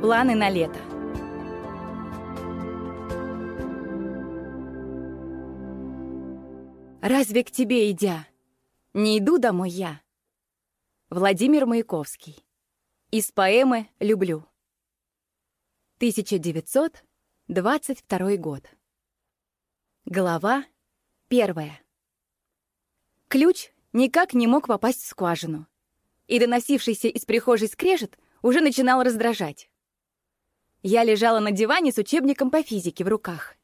Планы на лето. Разве к тебе идя? Не иду домой я. Владимир Маяковский. Из поэмы «Люблю». 1922 год. Глава первая. Ключ никак не мог попасть в скважину, и доносившийся из прихожей скрежет уже начинал раздражать. Я лежала на диване с учебником по физике в руках.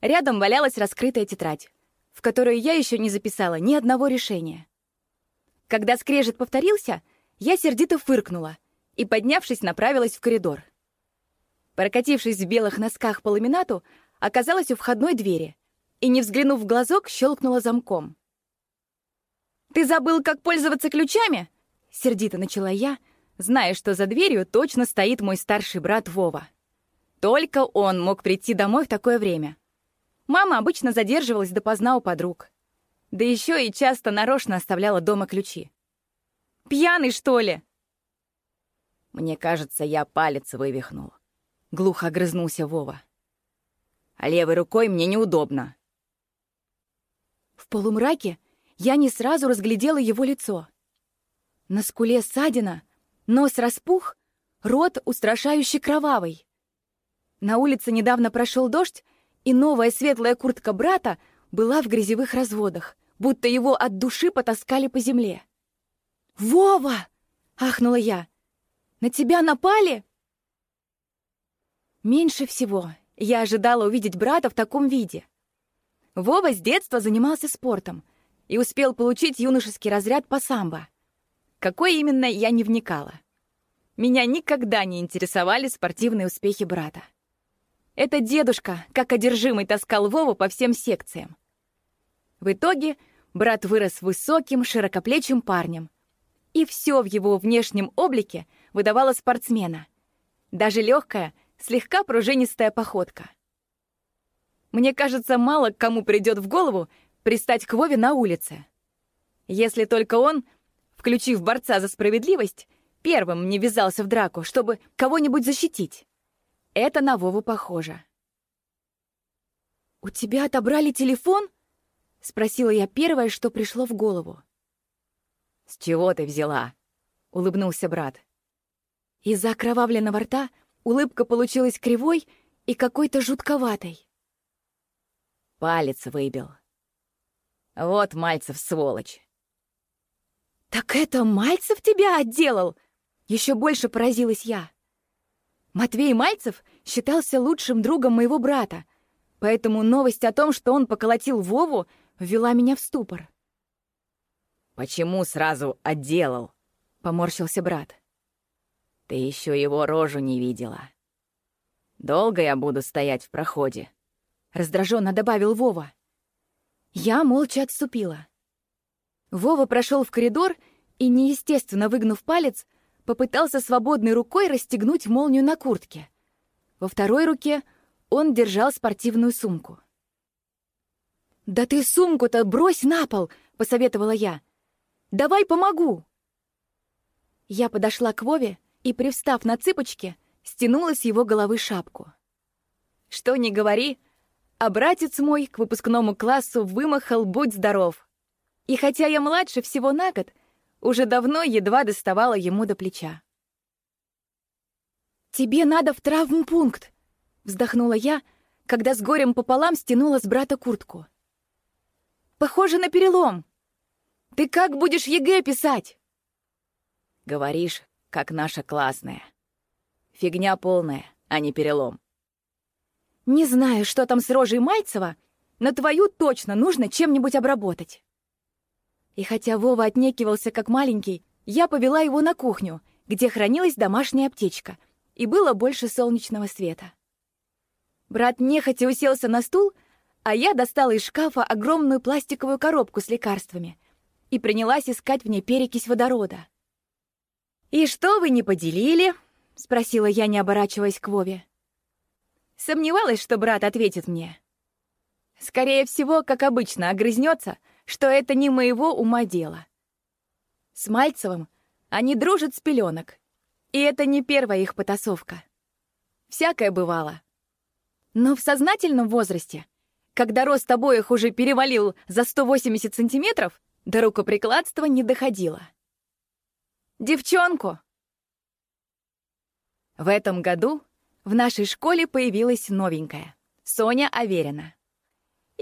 Рядом валялась раскрытая тетрадь, в которую я еще не записала ни одного решения. Когда скрежет повторился, я сердито фыркнула и, поднявшись, направилась в коридор. Прокатившись в белых носках по ламинату, оказалась у входной двери и, не взглянув в глазок, щелкнула замком. «Ты забыл, как пользоваться ключами?» — сердито начала я, зная, что за дверью точно стоит мой старший брат Вова. Только он мог прийти домой в такое время. Мама обычно задерживалась допоздна у подруг. Да еще и часто нарочно оставляла дома ключи. «Пьяный, что ли?» «Мне кажется, я палец вывихнул», — глухо огрызнулся Вова. «А левой рукой мне неудобно». В полумраке я не сразу разглядела его лицо. На скуле ссадина, нос распух, рот устрашающе кровавый. На улице недавно прошел дождь, и новая светлая куртка брата была в грязевых разводах, будто его от души потаскали по земле. «Вова!» — ахнула я. «На тебя напали?» Меньше всего я ожидала увидеть брата в таком виде. Вова с детства занимался спортом и успел получить юношеский разряд по самбо. Какой именно, я не вникала. Меня никогда не интересовали спортивные успехи брата. Это дедушка, как одержимый, таскал Вову по всем секциям. В итоге брат вырос высоким, широкоплечим парнем. И все в его внешнем облике выдавало спортсмена. Даже легкая, слегка пружинистая походка — мне кажется, мало кому придет в голову пристать к Вове на улице. Если только он, включив борца за справедливость, первым не ввязался в драку, чтобы кого-нибудь защитить. Это на Вову похоже. «У тебя отобрали телефон?» — спросила я первое, что пришло в голову. «С чего ты взяла?» — улыбнулся брат. Из-за окровавленного рта улыбка получилась кривой и какой-то жутковатой. Палец выбил. Вот Мальцев сволочь. «Так это Мальцев тебя отделал?» Еще больше поразилась я. Матвей Мальцев считался лучшим другом моего брата, поэтому новость о том, что он поколотил Вову, ввела меня в ступор. «Почему сразу отделал?» — поморщился брат. «Ты еще его рожу не видела. Долго я буду стоять в проходе?» — раздраженно добавил Вова. Я молча отступила. Вова прошел в коридор и, неестественно выгнув палец, попытался свободной рукой расстегнуть молнию на куртке. Во второй руке он держал спортивную сумку. «Да ты сумку-то брось на пол!» — посоветовала я. «Давай помогу!» Я подошла к Вове и, привстав на цыпочки, стянула с его головы шапку. Что ни говори, а братец мой к выпускному классу вымахал «Будь здоров!». И хотя я младше всего на год, уже давно едва доставала ему до плеча. «Тебе надо в травмпункт!» — вздохнула я, когда с горем пополам стянула с брата куртку. «Похоже на перелом. Ты как будешь ЕГЭ писать?» «Говоришь, как наша классная. Фигня полная, а не перелом. Не знаю, что там с рожей Мальцева, но твою точно нужно чем-нибудь обработать. И хотя Вова отнекивался как маленький, я повела его на кухню, где хранилась домашняя аптечка, и было больше солнечного света. Брат нехотя уселся на стул, а я достала из шкафа огромную пластиковую коробку с лекарствами и принялась искать в ней перекись водорода. «И что вы не поделили?» — спросила я, не оборачиваясь к Вове. Сомневалась, что брат ответит мне. Скорее всего, как обычно, огрызнется, что это не моего ума дело. С Мальцевым они дружат с пеленок. И это не первая их потасовка. Всякое бывало. Но в сознательном возрасте, когда рост обоих уже перевалил за 180 сантиметров, до рукоприкладства не доходило. «Девчонку!» В этом году в нашей школе появилась новенькая — Соня Аверина.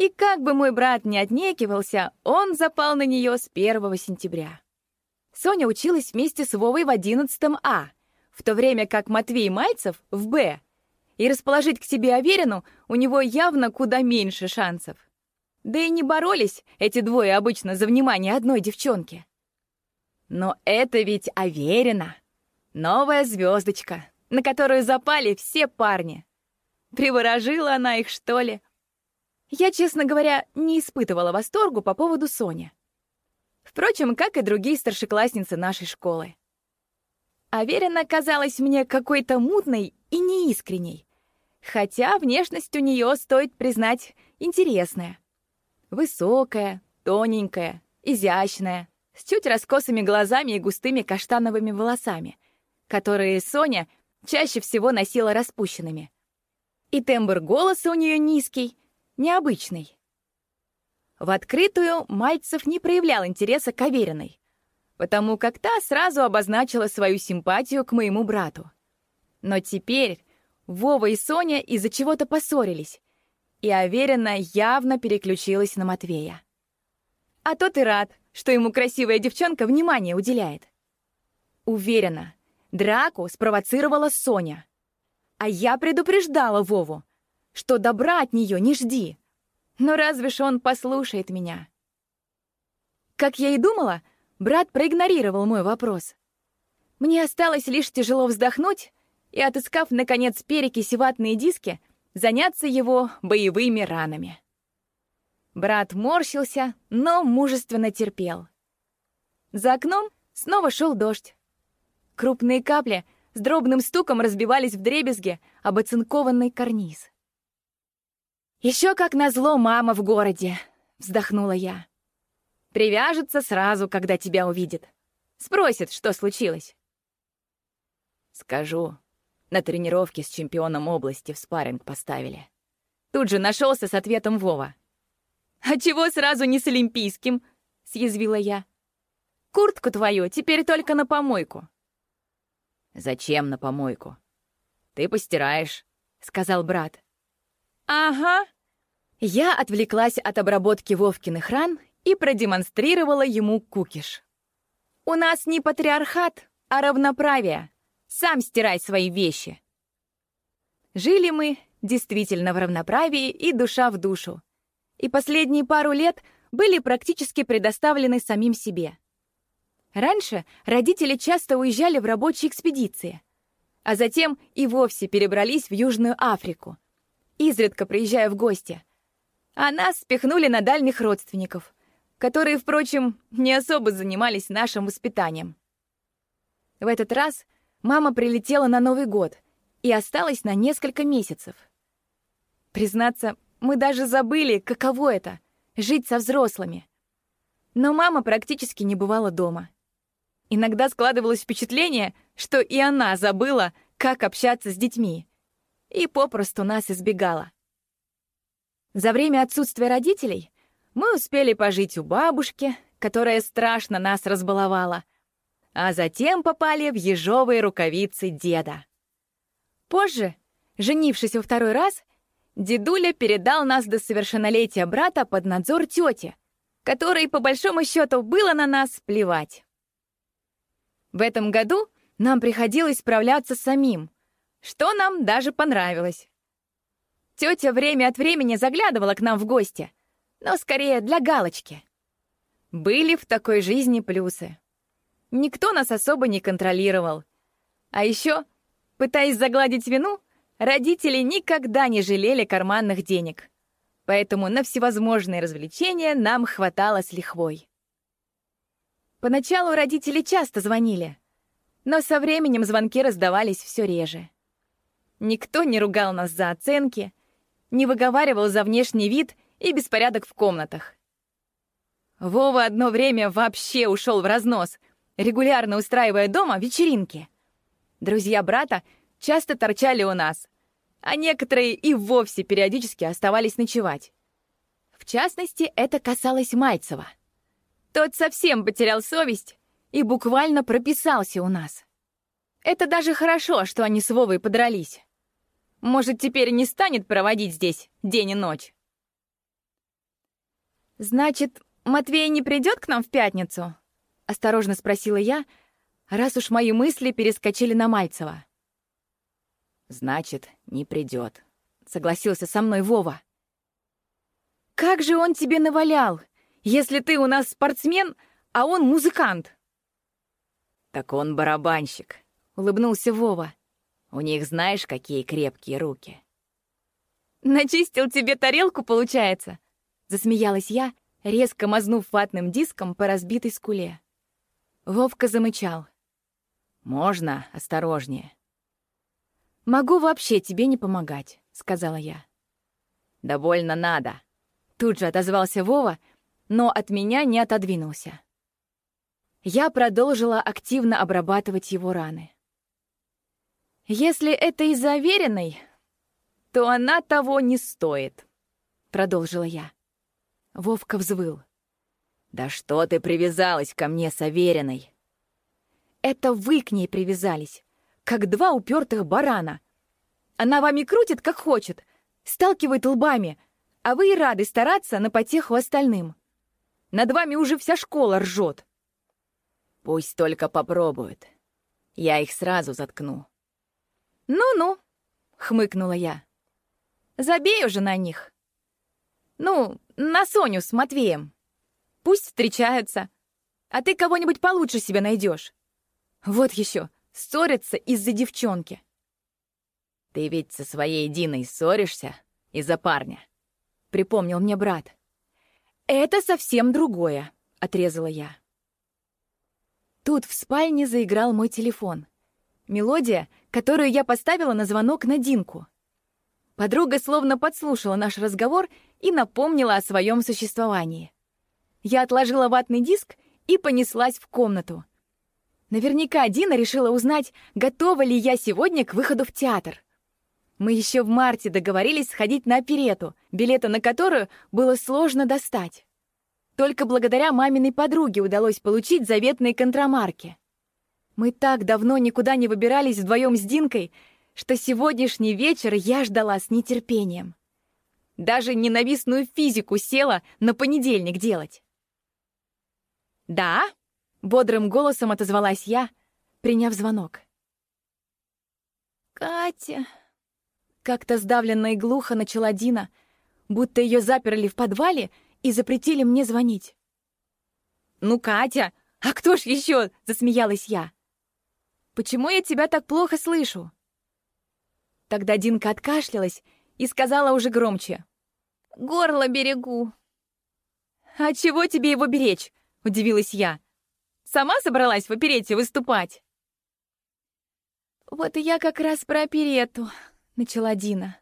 И как бы мой брат не отнекивался, он запал на нее с 1 сентября. Соня училась вместе с Вовой в 11 А, в то время как Матвей Мальцев в Б. И расположить к себе Аверину у него явно куда меньше шансов. Да и не боролись эти двое обычно за внимание одной девчонки. Но это ведь Аверина, новая звездочка, на которую запали все парни. Приворожила она их, что ли? Я, честно говоря, не испытывала восторгу по поводу Сони. Впрочем, как и другие старшеклассницы нашей школы. Аверина казалась мне какой-то мутной и неискренней, хотя внешность у нее, стоит признать, интересная. Высокая, тоненькая, изящная, с чуть раскосыми глазами и густыми каштановыми волосами, которые Соня чаще всего носила распущенными. И тембр голоса у нее низкий, необычный. В открытую Мальцев не проявлял интереса к Авериной, потому как та сразу обозначила свою симпатию к моему брату. Но теперь Вова и Соня из-за чего-то поссорились, и Аверина явно переключилась на Матвея. А тот и рад, что ему красивая девчонка внимание уделяет. Уверена, драку спровоцировала Соня. А я предупреждала Вову, что добра от нее не жди. Но разве ж он послушает меня? Как я и думала, брат проигнорировал мой вопрос. Мне осталось лишь тяжело вздохнуть и, отыскав, наконец, перекиси ватные диски, заняться его боевыми ранами. Брат морщился, но мужественно терпел. За окном снова шел дождь. Крупные капли с дробным стуком разбивались в дребезге об оцинкованный карниз. Еще как назло мама в городе», — вздохнула я. «Привяжется сразу, когда тебя увидит. Спросит, что случилось». «Скажу, на тренировке с чемпионом области в спарринг поставили». Тут же нашелся с ответом Вова. «А чего сразу не с олимпийским?» — съязвила я. «Куртку твою теперь только на помойку». «Зачем на помойку? Ты постираешь», — сказал брат. «Ага». Я отвлеклась от обработки Вовкиных ран и продемонстрировала ему кукиш. «У нас не патриархат, а равноправие. Сам стирай свои вещи». Жили мы действительно в равноправии и душа в душу и последние пару лет были практически предоставлены самим себе. Раньше родители часто уезжали в рабочие экспедиции, а затем и вовсе перебрались в Южную Африку, изредка приезжая в гости. А нас спихнули на дальних родственников, которые, впрочем, не особо занимались нашим воспитанием. В этот раз мама прилетела на Новый год и осталась на несколько месяцев. Признаться, мы даже забыли, каково это — жить со взрослыми. Но мама практически не бывала дома. Иногда складывалось впечатление, что и она забыла, как общаться с детьми, и попросту нас избегала. За время отсутствия родителей мы успели пожить у бабушки, которая страшно нас разбаловала, а затем попали в ежовые рукавицы деда. Позже, женившись во второй раз, Дедуля передал нас до совершеннолетия брата под надзор тети, которой, по большому счету, было на нас плевать. В этом году нам приходилось справляться самим, что нам даже понравилось. Тетя время от времени заглядывала к нам в гости, но скорее для галочки. Были в такой жизни плюсы. Никто нас особо не контролировал. А еще, пытаясь загладить вину, Родители никогда не жалели карманных денег, поэтому на всевозможные развлечения нам хватало с лихвой. Поначалу родители часто звонили, но со временем звонки раздавались все реже. Никто не ругал нас за оценки, не выговаривал за внешний вид и беспорядок в комнатах. Вова одно время вообще ушел в разнос, регулярно устраивая дома вечеринки. Друзья брата часто торчали у нас, а некоторые и вовсе периодически оставались ночевать. В частности, это касалось Мальцева. Тот совсем потерял совесть и буквально прописался у нас. Это даже хорошо, что они с Вовой подрались. Может, теперь не станет проводить здесь день и ночь. «Значит, Матвей не придет к нам в пятницу?» — осторожно спросила я, раз уж мои мысли перескочили на Мальцева. «Значит, не придет», — согласился со мной Вова. «Как же он тебе навалял, если ты у нас спортсмен, а он музыкант?» «Так он барабанщик», — улыбнулся Вова. «У них знаешь, какие крепкие руки». «Начистил тебе тарелку, получается?» — засмеялась я, резко мазнув ватным диском по разбитой скуле. Вовка замычал. «Можно осторожнее?» «Могу вообще тебе не помогать», — сказала я. «Да больно надо». Тут же отозвался Вова, но от меня не отодвинулся. Я продолжила активно обрабатывать его раны. «Если это из-за веренной, то она того не стоит», — продолжила я. Вовка взвыл. «Да что ты привязалась ко мне с Авериной?» «Это вы к ней привязались как два упертых барана. Она вами крутит, как хочет, сталкивает лбами, а вы и рады стараться на потеху остальным. Над вами уже вся школа ржет. Пусть только попробуют. Я их сразу заткну. Ну-ну, хмыкнула я. Забей уже на них. Ну, на Соню с Матвеем. Пусть встречаются. А ты кого-нибудь получше себе найдешь. Вот еще, ссорятся из-за девчонки. «Ты ведь со своей Диной ссоришься из-за парня», — припомнил мне брат. «Это совсем другое», — отрезала я. Тут в спальне заиграл мой телефон. Мелодия, которую я поставила на звонок на Динку. Подруга словно подслушала наш разговор и напомнила о своем существовании. Я отложила ватный диск и понеслась в комнату. Наверняка Дина решила узнать, готова ли я сегодня к выходу в театр. Мы еще в марте договорились сходить на оперету, билеты на которую было сложно достать. Только благодаря маминой подруге удалось получить заветные контрамарки. Мы так давно никуда не выбирались вдвоем с Динкой, что сегодняшний вечер я ждала с нетерпением. Даже ненавистную физику села на понедельник делать. «Да?» Бодрым голосом отозвалась я, приняв звонок. «Катя...» Как-то сдавленно и глухо начала Дина, будто ее заперли в подвале и запретили мне звонить. «Ну, Катя, а кто ж еще?» — засмеялась я. «Почему я тебя так плохо слышу?» Тогда Динка откашлялась и сказала уже громче. «Горло берегу». «А чего тебе его беречь?» — удивилась я. Сама собралась в оперете выступать?» «Вот и я как раз про оперету», — начала Дина.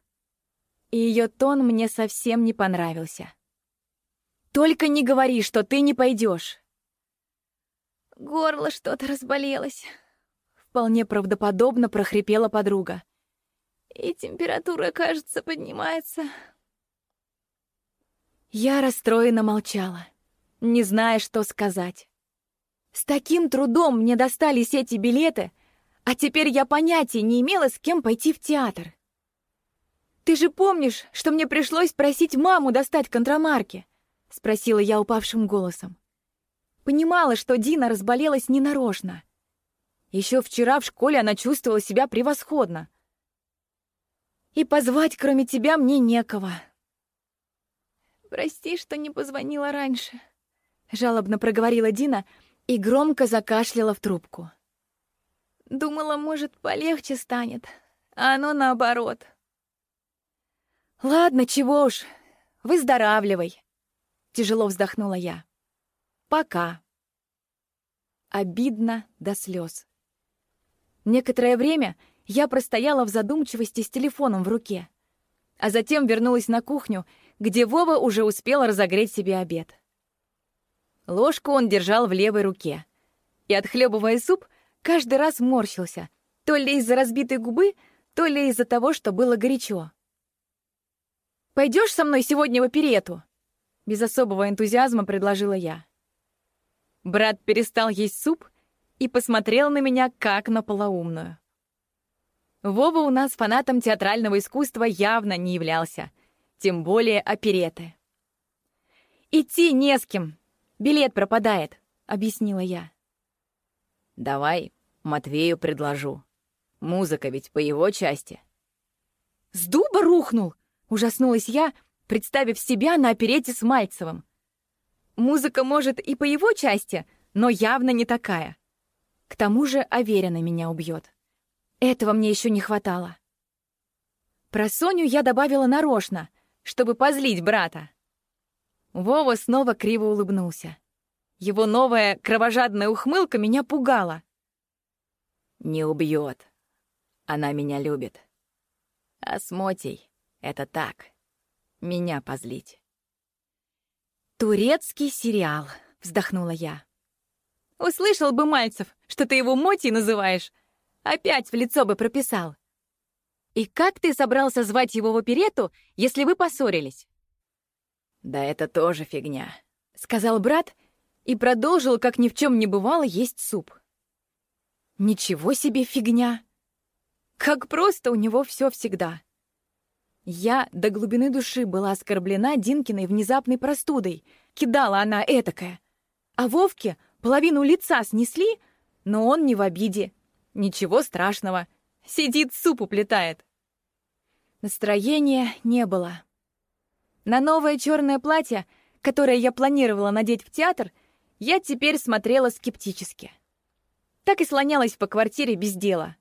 И ее тон мне совсем не понравился. «Только не говори, что ты не пойдешь. Горло что-то разболелось. Вполне правдоподобно прохрипела подруга. И температура, кажется, поднимается. Я расстроенно молчала, не зная, что сказать. С таким трудом мне достались эти билеты, а теперь я понятия не имела, с кем пойти в театр. «Ты же помнишь, что мне пришлось просить маму достать контрамарки?» — спросила я упавшим голосом. Понимала, что Дина разболелась ненарочно. Еще вчера в школе она чувствовала себя превосходно. И позвать, кроме тебя, мне некого. «Прости, что не позвонила раньше», — жалобно проговорила Дина, — и громко закашляла в трубку. Думала, может, полегче станет, а оно наоборот. «Ладно, чего уж, выздоравливай», — тяжело вздохнула я. «Пока». Обидно до слез. Некоторое время я простояла в задумчивости с телефоном в руке, а затем вернулась на кухню, где Вова уже успел разогреть себе обед. Ложку он держал в левой руке. И, отхлебывая суп, каждый раз морщился, То ли из-за разбитой губы, то ли из-за того, что было горячо. Пойдешь со мной сегодня в оперету?» Без особого энтузиазма предложила я. Брат перестал есть суп и посмотрел на меня как на полоумную. Вова у нас фанатом театрального искусства явно не являлся, тем более опереты. «Идти не с кем, билет пропадает», — объяснила я. «Давай Матвею предложу. Музыка ведь по его части». «С дуба рухнул!» — ужаснулась я, представив себя на оперете с Мальцевым. Музыка, может, и по его части, но явно не такая. К тому же Аверина меня убьет. Этого мне еще не хватало. Про Соню я добавила нарочно, чтобы позлить брата. Вова снова криво улыбнулся. Его новая кровожадная ухмылка меня пугала. «Не убьет. Она меня любит. А с Мотей это так. Меня позлить». «Турецкий сериал», — вздохнула я. «Услышал бы Мальцев, что ты его Мотей называешь, Опять в лицо бы прописал. И как ты собрался звать его в оперету, если вы поссорились? Да это тоже фигня, сказал брат и продолжил, как ни в чем не бывало, есть суп. Ничего себе фигня! Как просто у него все всегда. Я до глубины души была оскорблена Динкиной внезапной простудой. Кидала она этакая. А Вовке половину лица снесли, но он не в обиде. Ничего страшного. Сидит, суп уплетает. Настроения не было. На новое черное платье, которое я планировала надеть в театр, я теперь смотрела скептически. Так и слонялась по квартире без дела.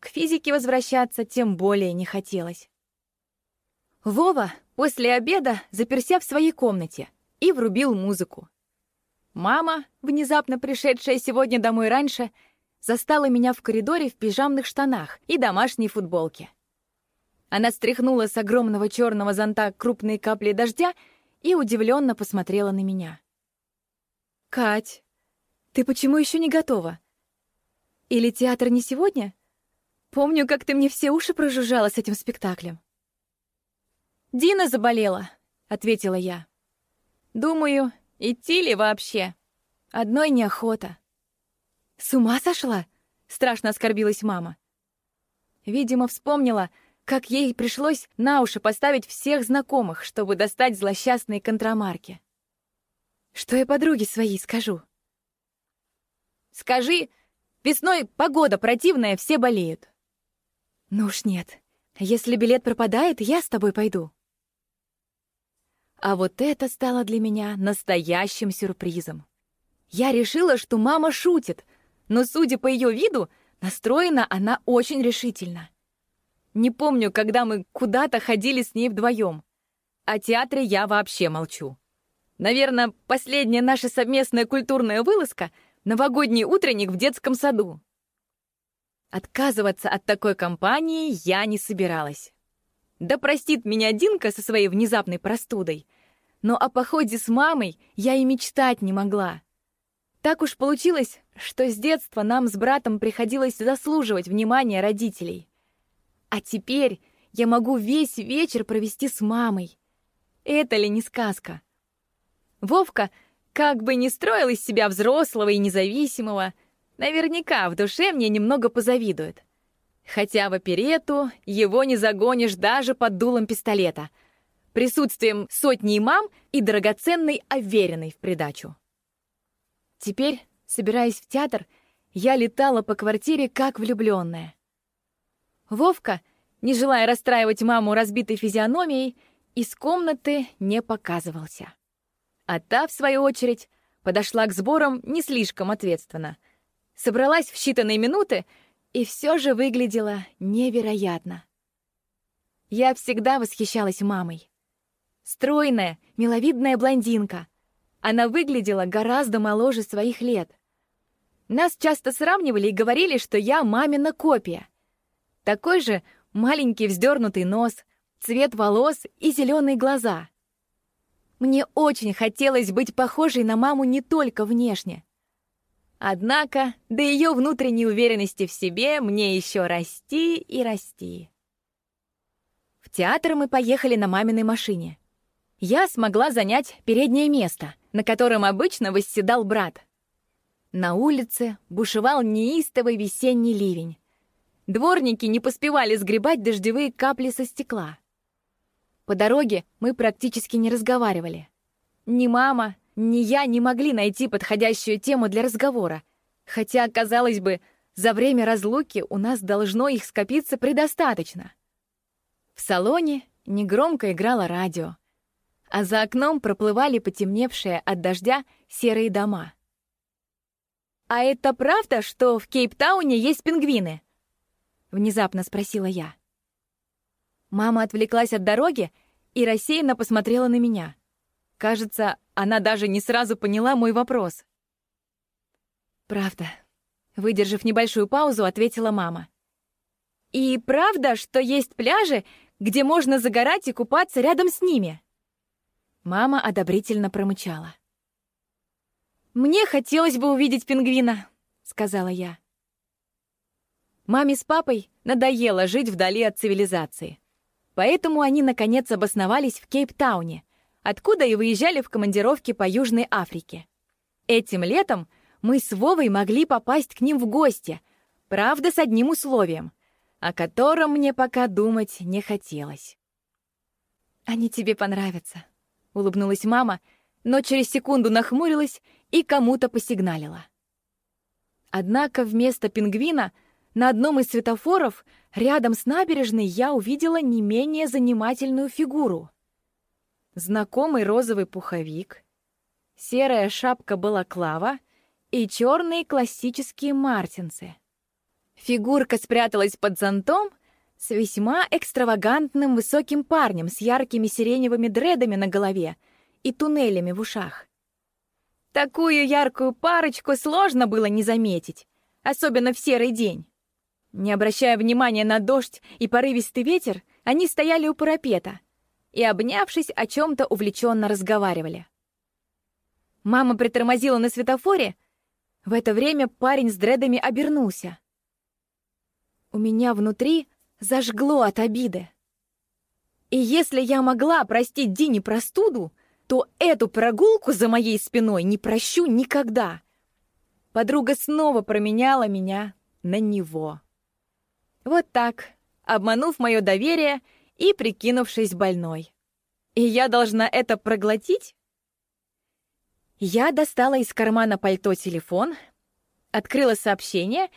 К физике возвращаться тем более не хотелось. Вова после обеда заперся в своей комнате и врубил музыку. Мама, внезапно пришедшая сегодня домой раньше, застала меня в коридоре в пижамных штанах и домашней футболке. Она стряхнула с огромного черного зонта крупные капли дождя и удивленно посмотрела на меня. «Кать, ты почему еще не готова? Или театр не сегодня? Помню, как ты мне все уши прожужжала с этим спектаклем». «Дина заболела», — ответила я. «Думаю, идти ли вообще? Одной неохота». «С ума сошла?» — страшно оскорбилась мама. Видимо, вспомнила, как ей пришлось на уши поставить всех знакомых, чтобы достать злосчастные контрамарки. Что я подруге своей скажу? Скажи, весной погода противная, все болеют. Ну уж нет. Если билет пропадает, я с тобой пойду. А вот это стало для меня настоящим сюрпризом. Я решила, что мама шутит, но, судя по ее виду, настроена она очень решительно. Не помню, когда мы куда-то ходили с ней вдвоем. О театре я вообще молчу. Наверное, последняя наша совместная культурная вылазка — новогодний утренник в детском саду. Отказываться от такой компании я не собиралась. Да простит меня Динка со своей внезапной простудой. Но о походе с мамой я и мечтать не могла. Так уж получилось, что с детства нам с братом приходилось заслуживать внимания родителей. А теперь я могу весь вечер провести с мамой. Это ли не сказка? Вовка, как бы ни строил из себя взрослого и независимого, наверняка в душе мне немного позавидует. Хотя в оперету его не загонишь даже под дулом пистолета, присутствием сотни имам и драгоценной оверенной в придачу. Теперь, собираясь в театр, я летала по квартире как влюбленная. Вовка, не желая расстраивать маму разбитой физиономией, из комнаты не показывался. А та, в свою очередь, подошла к сборам не слишком ответственно. Собралась в считанные минуты и все же выглядела невероятно. Я всегда восхищалась мамой. Стройная, миловидная блондинка, она выглядела гораздо моложе своих лет. Нас часто сравнивали и говорили, что я мамина копия. Такой же маленький вздернутый нос, цвет волос и зеленые глаза. Мне очень хотелось быть похожей на маму не только внешне. Однако до ее внутренней уверенности в себе мне еще расти и расти. В театр мы поехали на маминой машине. Я смогла занять переднее место, на котором обычно восседал брат. На улице бушевал неистовый весенний ливень. Дворники не поспевали сгребать дождевые капли со стекла. По дороге мы практически не разговаривали. Ни мама, ни я не могли найти подходящую тему для разговора, хотя, казалось бы, за время разлуки у нас должно их скопиться предостаточно. В салоне негромко играло радио, а за окном проплывали потемневшие от дождя серые дома. «А это правда, что в Кейптауне есть пингвины?» — внезапно спросила я. Мама отвлеклась от дороги и рассеянно посмотрела на меня. Кажется, она даже не сразу поняла мой вопрос. «Правда», — выдержав небольшую паузу, ответила мама. «И правда, что есть пляжи, где можно загорать и купаться рядом с ними?» Мама одобрительно промычала. «Мне хотелось бы увидеть пингвина», — сказала я. Маме с папой надоело жить вдали от цивилизации. Поэтому они, наконец, обосновались в Кейптауне, откуда и выезжали в командировки по Южной Африке. Этим летом мы с Вовой могли попасть к ним в гости, правда, с одним условием, о котором мне пока думать не хотелось. «Они тебе понравятся», — улыбнулась мама, но через секунду нахмурилась и кому-то посигналила. Однако вместо пингвина на одном из светофоров рядом с набережной я увидела не менее занимательную фигуру. Знакомый розовый пуховик, серая шапка-балаклава и черные классические мартинцы. Фигурка спряталась под зонтом с весьма экстравагантным высоким парнем с яркими сиреневыми дредами на голове и туннелями в ушах. Такую яркую парочку сложно было не заметить, особенно в серый день. Не обращая внимания на дождь и порывистый ветер, они стояли у парапета и, обнявшись, о чем-то увлеченно разговаривали. Мама притормозила на светофоре. В это время парень с дредами обернулся. У меня внутри зажгло от обиды. И если я могла простить Дине простуду, то эту прогулку за моей спиной не прощу никогда. Подруга снова променяла меня на него. Вот так, обманув мое доверие и прикинувшись больной. И я должна это проглотить? Я достала из кармана пальто телефон, открыла сообщение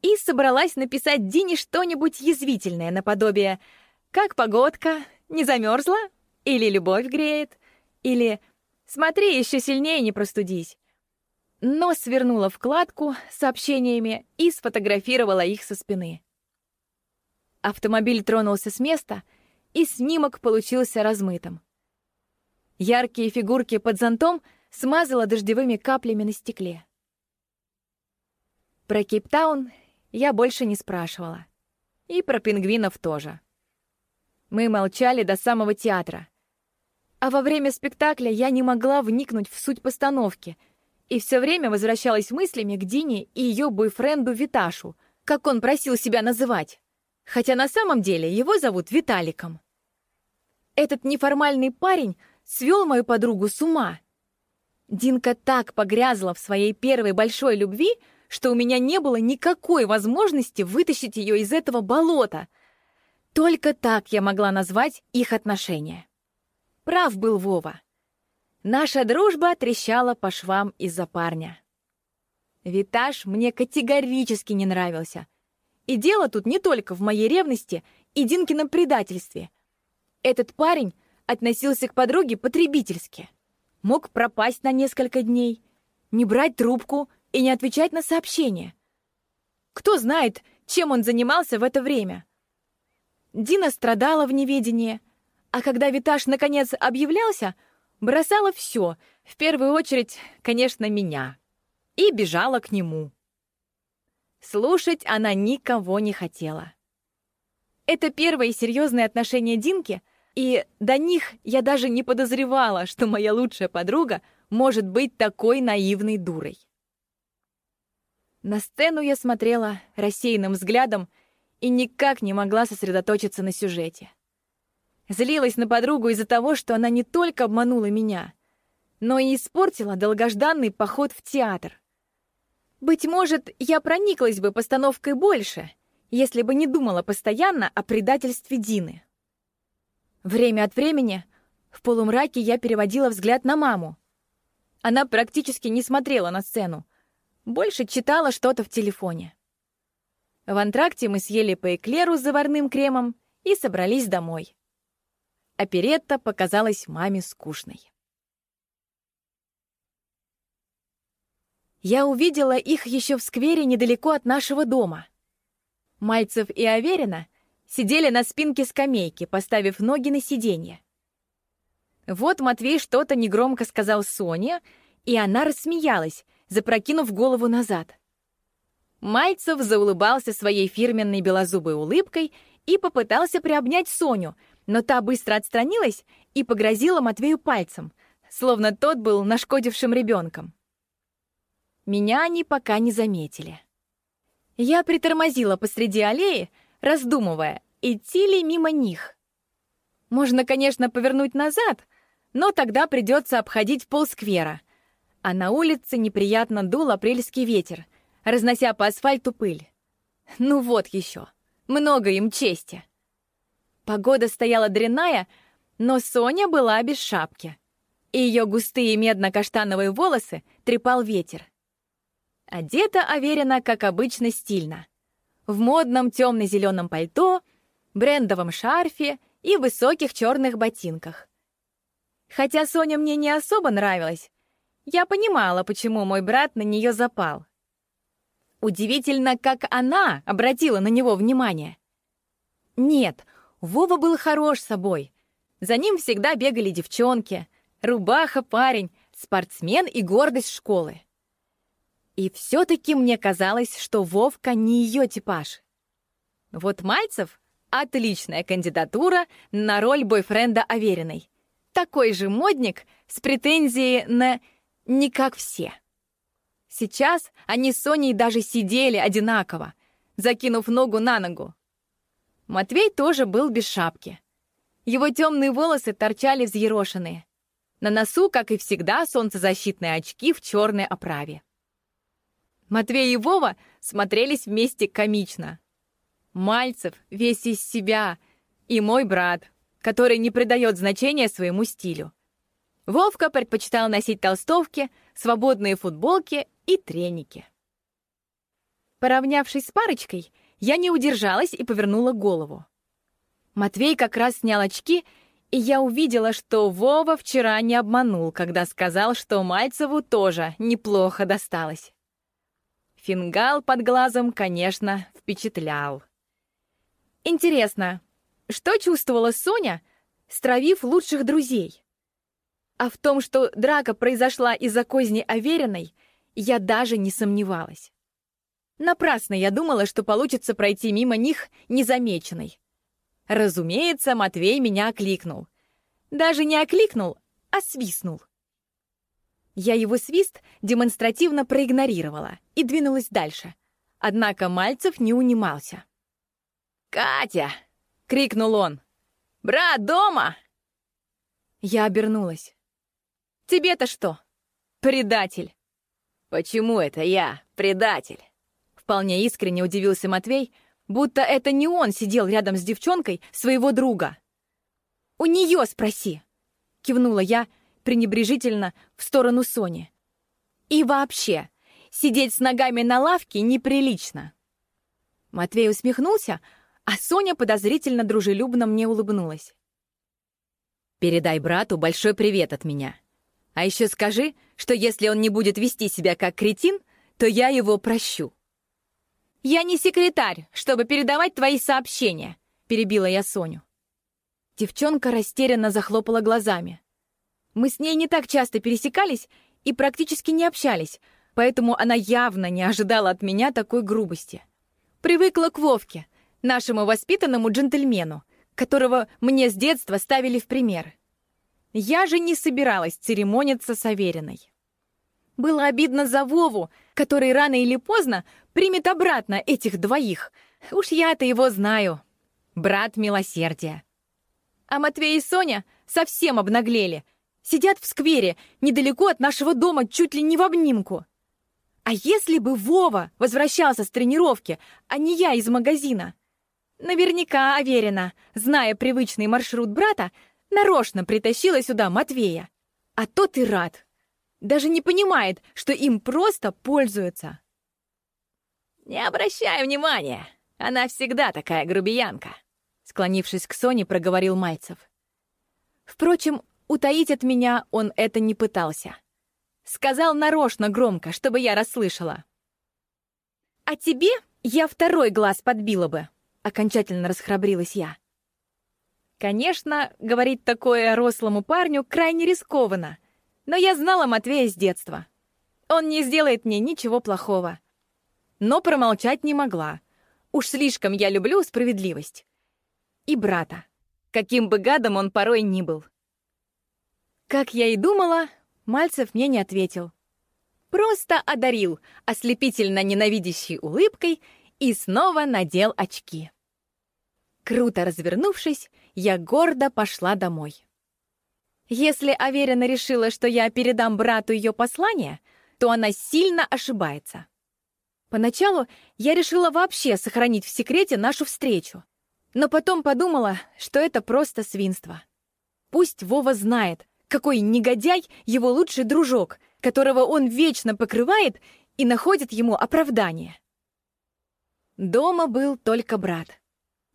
и собралась написать Дине что-нибудь язвительное наподобие «Как погодка? Не замерзла? Или любовь греет? Или «Смотри, еще сильнее не простудись». Но свернула вкладку сообщениями и сфотографировала их со спины. Автомобиль тронулся с места, и снимок получился размытым. Яркие фигурки под зонтом смазала дождевыми каплями на стекле. Про Кейптаун я больше не спрашивала. И про пингвинов тоже. Мы молчали до самого театра. А во время спектакля я не могла вникнуть в суть постановки и все время возвращалась мыслями к Дине и ее бойфренду Виташу, как он просил себя называть хотя на самом деле его зовут Виталиком. Этот неформальный парень свел мою подругу с ума. Динка так погрязла в своей первой большой любви, что у меня не было никакой возможности вытащить ее из этого болота. Только так я могла назвать их отношения. Прав был Вова. Наша дружба трещала по швам из-за парня. Витаж мне категорически не нравился — и дело тут не только в моей ревности и Динкином предательстве. Этот парень относился к подруге потребительски. Мог пропасть на несколько дней, не брать трубку и не отвечать на сообщения. Кто знает, чем он занимался в это время. Дина страдала в неведении, а когда Витаж наконец объявлялся, бросала все, в первую очередь, конечно, меня, и бежала к нему. Слушать она никого не хотела. Это первые серьезные отношения Динки, и до них я даже не подозревала, что моя лучшая подруга может быть такой наивной дурой. На сцену я смотрела рассеянным взглядом и никак не могла сосредоточиться на сюжете. Злилась на подругу из-за того, что она не только обманула меня, но и испортила долгожданный поход в театр. Быть может, я прониклась бы постановкой больше, если бы не думала постоянно о предательстве Дины. Время от времени в полумраке я переводила взгляд на маму. Она практически не смотрела на сцену, больше читала что-то в телефоне. В антракте мы съели по эклеру с заварным кремом и собрались домой. Оперетта показалась маме скучной. Я увидела их еще в сквере недалеко от нашего дома. Мальцев и Аверина сидели на спинке скамейки, поставив ноги на сиденье. Вот Матвей что-то негромко сказал Соне, и она рассмеялась, запрокинув голову назад. Мальцев заулыбался своей фирменной белозубой улыбкой и попытался приобнять Соню, но та быстро отстранилась и погрозила Матвею пальцем, словно тот был нашкодившим ребенком. Меня они пока не заметили. Я притормозила посреди аллеи, раздумывая, идти ли мимо них. Можно, конечно, повернуть назад, но тогда придется обходить полсквера, а на улице неприятно дул апрельский ветер, разнося по асфальту пыль. Ну вот еще, много им чести. Погода стояла дрянная, но Соня была без шапки, и ее густые медно-каштановые волосы трепал ветер. Одета Аверина, как обычно, стильно. В модном темно-зеленом пальто, брендовом шарфе и высоких черных ботинках. Хотя Соня мне не особо нравилась, я понимала, почему мой брат на нее запал. Удивительно, как она обратила на него внимание. Нет, Вова был хорош собой. За ним всегда бегали девчонки. Рубаха, парень, спортсмен и гордость школы. И все-таки мне казалось, что Вовка не ее типаж. Вот Мальцев — отличная кандидатура на роль бойфренда Авериной. Такой же модник с претензией на «не как все». Сейчас они с Соней даже сидели одинаково, закинув ногу на ногу. Матвей тоже был без шапки. Его темные волосы торчали взъерошенные. На носу, как и всегда, солнцезащитные очки в черной оправе. Матвей и Вова смотрелись вместе комично. Мальцев весь из себя и мой брат, который не придает значения своему стилю. Вовка предпочитал носить толстовки, свободные футболки и треники. Поравнявшись с парочкой, я не удержалась и повернула голову. Матвей как раз снял очки, и я увидела, что Вова вчера не обманул, когда сказал, что Мальцеву тоже неплохо досталось. Фингал под глазом, конечно, впечатлял. Интересно, что чувствовала Соня, стравив лучших друзей? А в том, что драка произошла из-за козни Авериной, я даже не сомневалась. Напрасно я думала, что получится пройти мимо них незамеченной. Разумеется, Матвей меня окликнул. Даже не окликнул, а свистнул. Я его свист демонстративно проигнорировала и двинулась дальше. Однако Мальцев не унимался. «Катя!» — крикнул он. «Брат дома?» Я обернулась. «Тебе-то что? Предатель!» «Почему это я, предатель?» Вполне искренне удивился Матвей, будто это не он сидел рядом с девчонкой своего друга. «У нее спроси!» — кивнула я пренебрежительно в сторону Сони. «И вообще, сидеть с ногами на лавке неприлично!» Матвей усмехнулся, а Соня подозрительно дружелюбно мне улыбнулась. «Передай брату большой привет от меня», а еще скажи, что если он не будет вести себя как кретин, то я его прощу». «Я не секретарь, чтобы передавать твои сообщения», — перебила я Соню. Девчонка растерянно захлопала глазами. Мы с ней не так часто пересекались и практически не общались, поэтому она явно не ожидала от меня такой грубости. Привыкла к Вовке, нашему воспитанному джентльмену, которого мне с детства ставили в пример — я же не собиралась церемониться с Авериной. Было обидно за Вову, который рано или поздно примет обратно этих двоих. Уж я-то его знаю. Брат милосердия. А Матвей и Соня совсем обнаглели. Сидят в сквере, недалеко от нашего дома, чуть ли не в обнимку. А если бы Вова возвращался с тренировки, а не я из магазина? Наверняка Аверина, зная привычный маршрут брата, нарочно притащила сюда Матвея. А тот и рад. Даже не понимает, что им просто пользуются. «Не обращай внимания, она всегда такая грубиянка», склонившись к Соне, проговорил Мальцев. Впрочем, утаить от меня он это не пытался. Сказал нарочно громко, чтобы я расслышала. «А тебе я второй глаз подбила бы», — окончательно расхрабрилась я. Конечно, говорить такое рослому парню крайне рискованно, но я знала Матвея с детства. Он не сделает мне ничего плохого. Но промолчать не могла. Уж слишком я люблю справедливость. И брата, каким бы гадом он порой ни был. Как я и думала, Мальцев мне не ответил. Просто одарил ослепительно ненавидящей улыбкой и снова надел очки. Круто развернувшись, я гордо пошла домой. Если Аверина решила, что я передам брату ее послание, то она сильно ошибается. Поначалу я решила вообще сохранить в секрете нашу встречу, но потом подумала, что это просто свинство. Пусть Вова знает, какой негодяй его лучший дружок, которого он вечно покрывает и находит ему оправдание. Дома был только брат.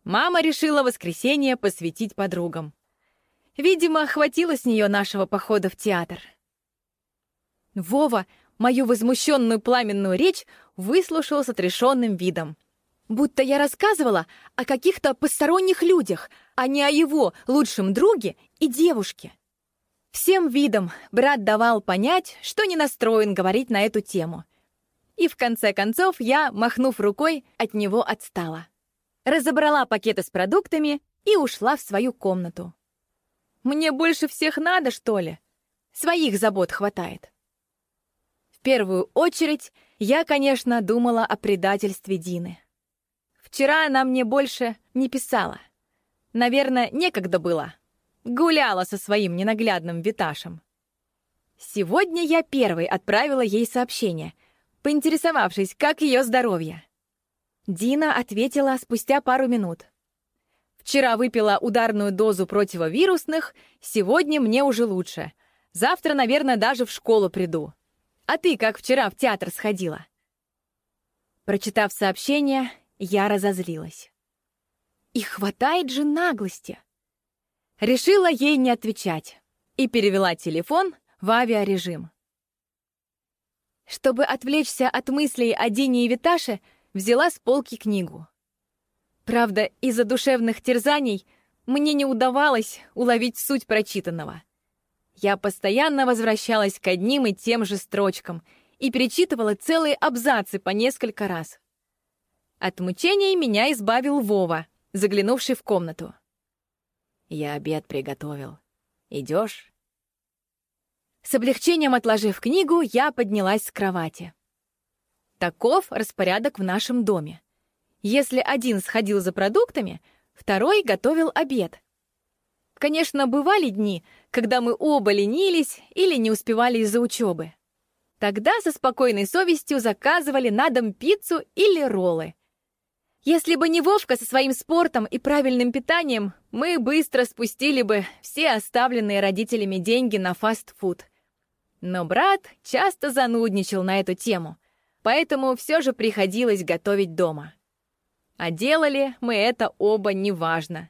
Мама решила воскресенье посвятить подругам. Видимо, хватило с нее нашего похода в театр. Вова мою возмущенную пламенную речь выслушал с отрешенным видом. Будто я рассказывала о каких-то посторонних людях, а не о его лучшем друге и девушке. Всем видом брат давал понять, что не настроен говорить на эту тему. И в конце концов я, махнув рукой, от него отстала. Разобрала пакеты с продуктами и ушла в свою комнату. Мне больше всех надо, что ли? Своих забот хватает. В первую очередь я, конечно, думала о предательстве Дины. Вчера она мне больше не писала. Наверное, некогда было. Гуляла со своим ненаглядным Виташем. Сегодня я первой отправила ей сообщение, поинтересовавшись, как ее здоровье. Дина ответила спустя пару минут. «Вчера выпила ударную дозу противовирусных, сегодня мне уже лучше. Завтра, наверное, даже в школу приду. А ты как вчера в театр сходила?» Прочитав сообщение, я разозлилась. И хватает же наглости. Решила ей не отвечать и перевела телефон в авиарежим. Чтобы отвлечься от мыслей о Дине и Виташе, взяла с полки книгу. Правда, из-за душевных терзаний мне не удавалось уловить суть прочитанного. Я постоянно возвращалась к одним и тем же строчкам и перечитывала целые абзацы по несколько раз. От мучений меня избавил Вова, заглянувший в комнату. Я обед приготовил. Идешь? С облегчением отложив книгу, я поднялась с кровати. Таков распорядок в нашем доме. Если один сходил за продуктами, второй готовил обед. Конечно, бывали дни, когда мы оба ленились или не успевали из-за учебы. Тогда со спокойной совестью заказывали на дом пиццу или роллы — если бы не Вовка со своим спортом и правильным питанием, мы быстро спустили бы все оставленные родителями деньги на фастфуд. Но брат часто занудничал на эту тему, поэтому все же приходилось готовить дома. А делали мы это оба неважно.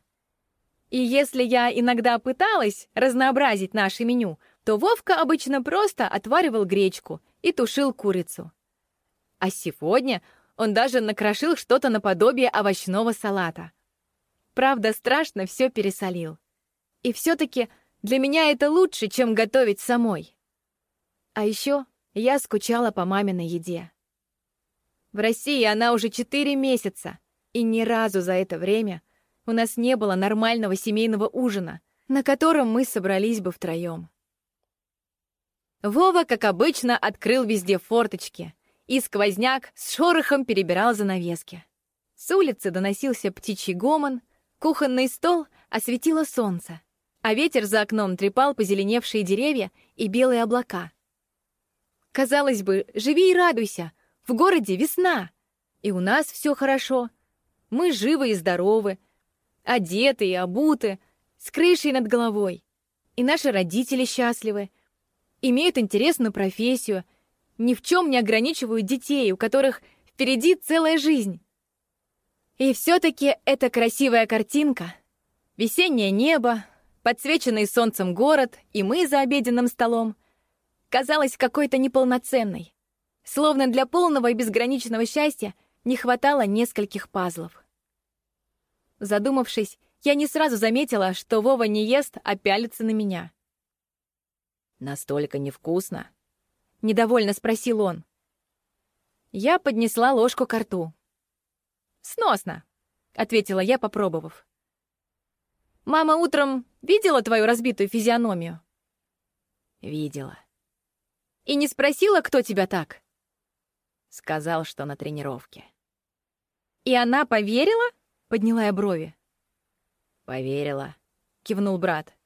И если я иногда пыталась разнообразить наше меню, то Вовка обычно просто отваривал гречку и тушил курицу. А сегодня он даже накрошил что-то наподобие овощного салата. Правда, страшно все пересолил. И все-таки для меня это лучше, чем готовить самой. А еще я скучала по маминой еде. В России она уже четыре месяца, и ни разу за это время у нас не было нормального семейного ужина, на котором мы собрались бы втроем. Вова, как обычно, открыл везде форточки, и сквозняк с шорохом перебирал занавески. С улицы доносился птичий гомон, кухонный стол осветило солнце, а ветер за окном трепал позеленевшие деревья и белые облака. Казалось бы, живи и радуйся, в городе весна, и у нас все хорошо. Мы живы и здоровы, одеты и обуты, с крышей над головой. И наши родители счастливы, имеют интересную профессию, ни в чем не ограничивают детей, у которых впереди целая жизнь. И все-таки эта красивая картинка, весеннее небо, подсвеченный солнцем город и мы за обеденным столом, казалась какой-то неполноценной. Словно для полного и безграничного счастья не хватало нескольких пазлов. Задумавшись, я не сразу заметила, что Вова не ест, а пялится на меня. «Настолько невкусно?» — недовольно спросил он. Я поднесла ложку к рту. «Сносно», — ответила я, попробовав. «Мама утром видела твою разбитую физиономию?» «Видела». «И не спросила, кто тебя так?» Сказал, что на тренировке. «И она поверила?» — подняла я брови. «Поверила», — кивнул брат.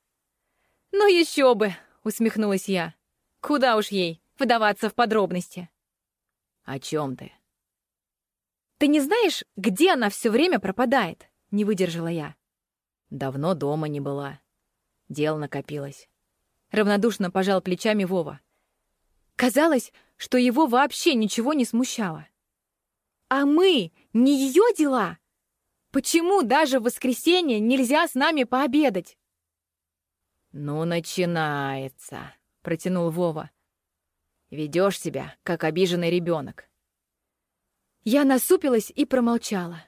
«Ну еще бы!» — усмехнулась я. «Куда уж ей вдаваться в подробности?» «О чем ты?» «Ты не знаешь, где она все время пропадает?» — не выдержала я. «Давно дома не была. Дел накопилось». Равнодушно пожал плечами Вова. Казалось, что его вообще ничего не смущало. «А мы не ее дела? Почему даже в воскресенье нельзя с нами пообедать?» «Ну, начинается», — протянул Вова. Ведешь себя, как обиженный ребенок. Я насупилась и промолчала.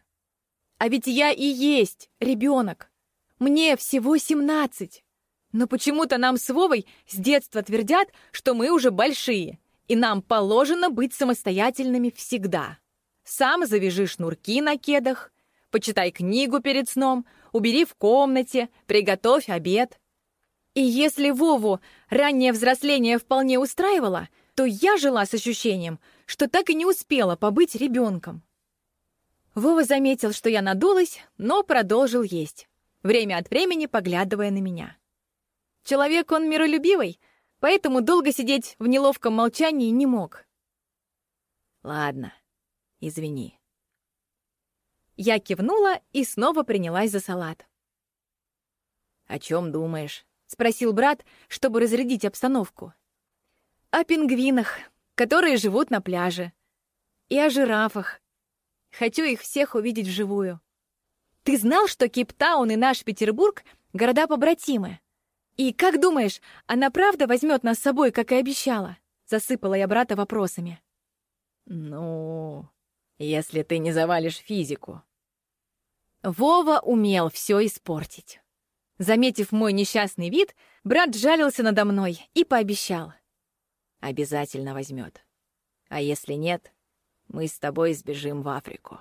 А ведь я и есть ребенок. Мне всего семнадцать. Но почему-то нам с Вовой с детства твердят, что мы уже большие, и нам положено быть самостоятельными всегда. Сам завяжи шнурки на кедах, почитай книгу перед сном, убери в комнате, приготовь обед. И если Вову раннее взросление вполне устраивало, то я жила с ощущением, что так и не успела побыть ребенком. Вова заметил, что я надулась, но продолжил есть, время от времени поглядывая на меня. Человек он миролюбивый, поэтому долго сидеть в неловком молчании не мог. «Ладно, извини». Я кивнула и снова принялась за салат. «О чем думаешь?» — спросил брат, чтобы разрядить обстановку. «О пингвинах, которые живут на пляже. И о жирафах. Хочу их всех увидеть вживую. Ты знал, что Кейптаун и наш Петербург — города-побратимы? И как думаешь, она правда возьмет нас с собой, как и обещала?» Засыпала я брата вопросами. «Ну, если ты не завалишь физику». Вова умел все испортить. Заметив мой несчастный вид, брат жалился надо мной и пообещал. «Обязательно возьмет. А если нет, мы с тобой сбежим в Африку».